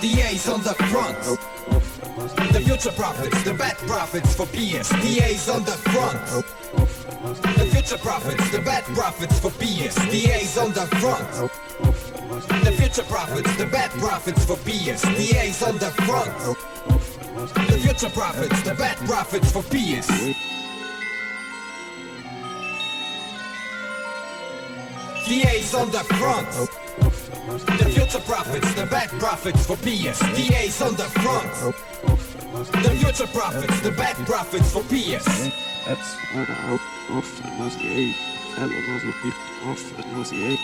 DA's on the front. The future profits, the bad profits for PS. DA's on the front. The future profits, the bad profits for PS. DA's on the front. The future profits, the bad profits for PS. DA's on the front. The future profits, the bad profits for on the front. The future profits, bad profits for PS. DA's on the front. The future profits, the bad profits for PS. Apps are out of the 98. Hello, those will be off the 98.